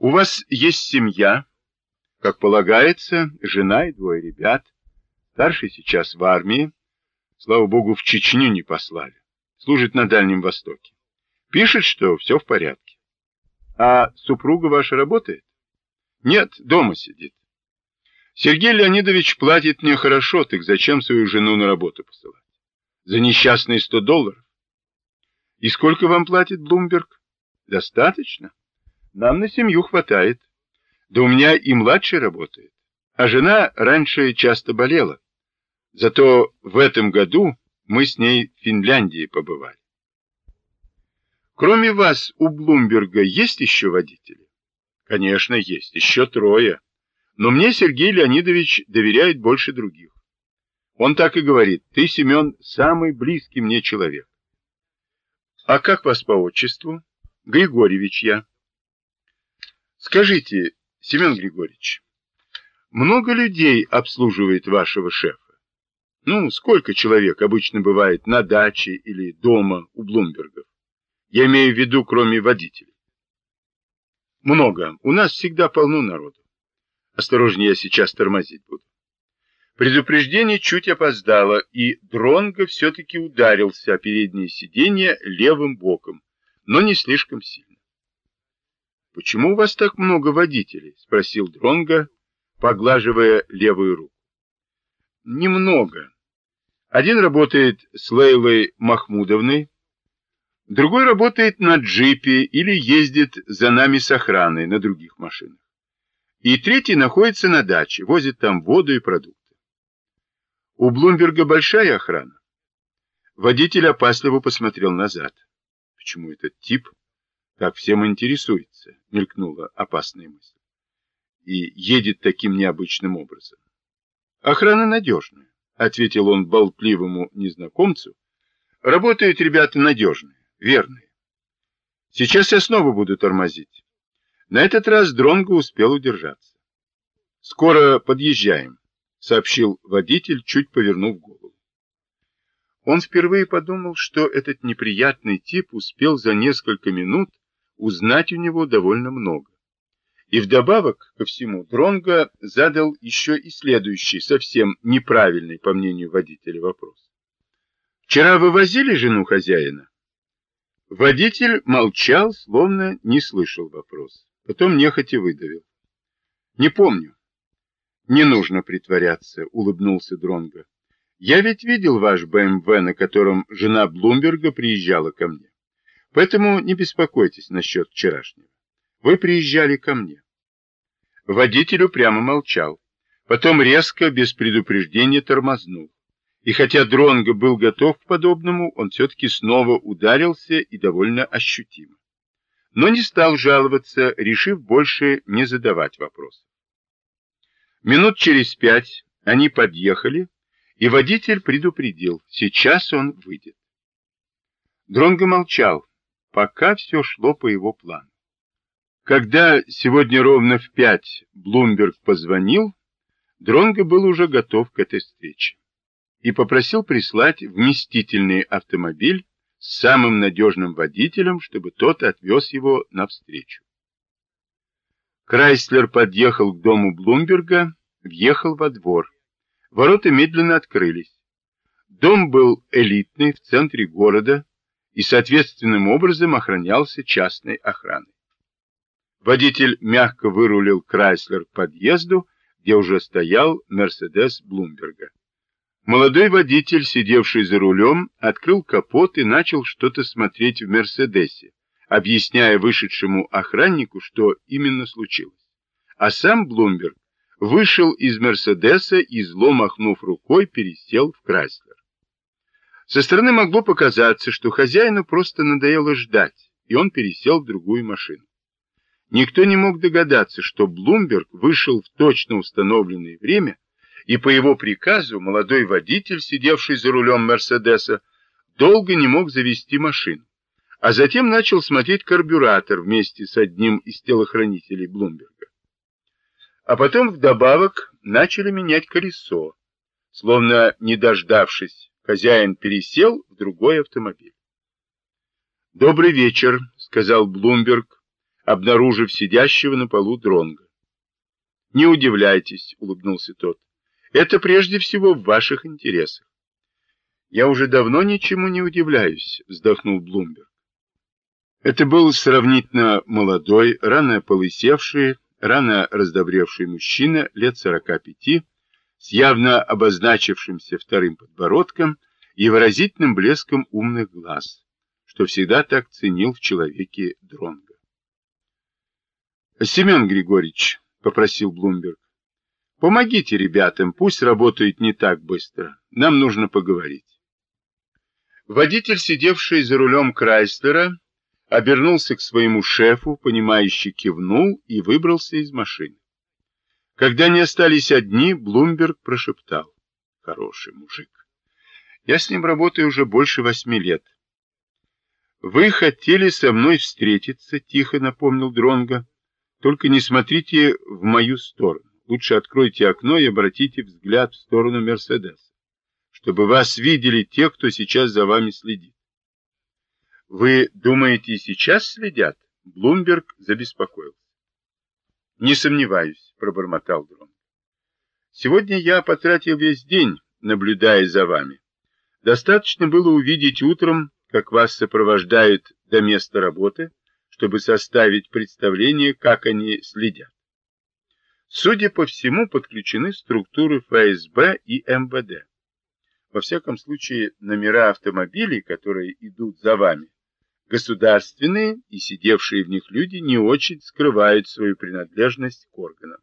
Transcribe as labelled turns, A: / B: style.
A: У вас есть семья, как полагается, жена и двое ребят. Старший сейчас в армии. Слава богу, в Чечню не послали. Служит на Дальнем Востоке. Пишет, что все в порядке. А супруга ваша работает? Нет, дома сидит. Сергей Леонидович платит мне хорошо, так зачем свою жену на работу посылать? За несчастные 100 долларов? И сколько вам платит Блумберг? Достаточно. Нам на семью хватает. Да у меня и младший работает. А жена раньше часто болела. Зато в этом году мы с ней в Финляндии побывали. Кроме вас, у Блумберга есть еще водители? Конечно, есть. Еще трое. Но мне Сергей Леонидович доверяет больше других. Он так и говорит, ты, Семен, самый близкий мне человек. А как вас по отчеству? Григорьевич я. Скажите, Семен Григорьевич, много людей обслуживает вашего шефа? Ну, сколько человек обычно бывает на даче или дома у Блумбергов? Я имею в виду, кроме водителей. Много. У нас всегда полно народу. Осторожнее, я сейчас тормозить буду. Предупреждение чуть опоздало, и Дронго все-таки ударился о переднее сиденье левым боком, но не слишком сильно. «Почему у вас так много водителей?» — спросил Дронго, поглаживая левую руку. «Немного. Один работает с Лейлой Махмудовной, другой работает на джипе или ездит за нами с охраной на других машинах. И третий находится на даче, возит там воду и продукты. У Блумберга большая охрана. Водитель опасливо посмотрел назад. Почему этот тип так всем интересуется? Мелькнула опасная мысль. И едет таким необычным образом. Охрана надежная, ответил он болтливому незнакомцу. Работают ребята надежные, верные. Сейчас я снова буду тормозить. На этот раз Дронго успел удержаться. «Скоро подъезжаем», — сообщил водитель, чуть повернув голову. Он впервые подумал, что этот неприятный тип успел за несколько минут узнать у него довольно много. И вдобавок ко всему Дронго задал еще и следующий, совсем неправильный, по мнению водителя, вопрос. «Вчера вы возили жену хозяина?» Водитель молчал, словно не слышал вопроса. Потом нехотя выдавил. Не помню. Не нужно притворяться, улыбнулся Дронго. Я ведь видел ваш БМВ, на котором жена Блумберга приезжала ко мне. Поэтому не беспокойтесь насчет вчерашнего. Вы приезжали ко мне. Водитель упрямо молчал. Потом резко, без предупреждения, тормознул. И хотя Дронго был готов к подобному, он все-таки снова ударился и довольно ощутимо но не стал жаловаться, решив больше не задавать вопросов. Минут через пять они подъехали, и водитель предупредил, сейчас он выйдет. Дронго молчал, пока все шло по его плану. Когда сегодня ровно в пять Блумберг позвонил, Дронго был уже готов к этой встрече и попросил прислать вместительный автомобиль с самым надежным водителем, чтобы тот отвез его навстречу. Крайслер подъехал к дому Блумберга, въехал во двор. Ворота медленно открылись. Дом был элитный, в центре города, и соответственным образом охранялся частной охраной. Водитель мягко вырулил Крайслер к подъезду, где уже стоял Мерседес Блумберга. Молодой водитель, сидевший за рулем, открыл капот и начал что-то смотреть в Мерседесе, объясняя вышедшему охраннику, что именно случилось. А сам Блумберг вышел из Мерседеса и, зло махнув рукой, пересел в Крайслер. Со стороны могло показаться, что хозяину просто надоело ждать, и он пересел в другую машину. Никто не мог догадаться, что Блумберг вышел в точно установленное время, и по его приказу молодой водитель, сидевший за рулем Мерседеса, долго не мог завести машину, а затем начал смотреть карбюратор вместе с одним из телохранителей Блумберга. А потом вдобавок начали менять колесо, словно не дождавшись, хозяин пересел в другой автомобиль. «Добрый вечер», — сказал Блумберг, обнаружив сидящего на полу дронга. «Не удивляйтесь», — улыбнулся тот. «Это прежде всего в ваших интересах». «Я уже давно ничему не удивляюсь», — вздохнул Блумберг. Это был сравнительно молодой, рано полысевший, рано раздобревший мужчина лет сорока пяти, с явно обозначившимся вторым подбородком и выразительным блеском умных глаз, что всегда так ценил в человеке Дронга. «Семен Григорьевич», — попросил Блумберг, — «помогите ребятам, пусть работают не так быстро, нам нужно поговорить». Водитель, сидевший за рулем Крайслера, обернулся к своему шефу, понимающе кивнул и выбрался из машины. Когда они остались одни, Блумберг прошептал. Хороший мужик. Я с ним работаю уже больше восьми лет. Вы хотели со мной встретиться, тихо напомнил Дронга. Только не смотрите в мою сторону. Лучше откройте окно и обратите взгляд в сторону Мерседеса, чтобы вас видели те, кто сейчас за вами следит. Вы думаете, сейчас следят? Блумберг забеспокоился. Не сомневаюсь, пробормотал Дрон. Сегодня я потратил весь день, наблюдая за вами. Достаточно было увидеть утром, как вас сопровождают до места работы, чтобы составить представление, как они следят. Судя по всему, подключены структуры ФСБ и МВД. Во всяком случае, номера автомобилей, которые идут за вами, Государственные и сидевшие в них люди не очень скрывают свою принадлежность к органам.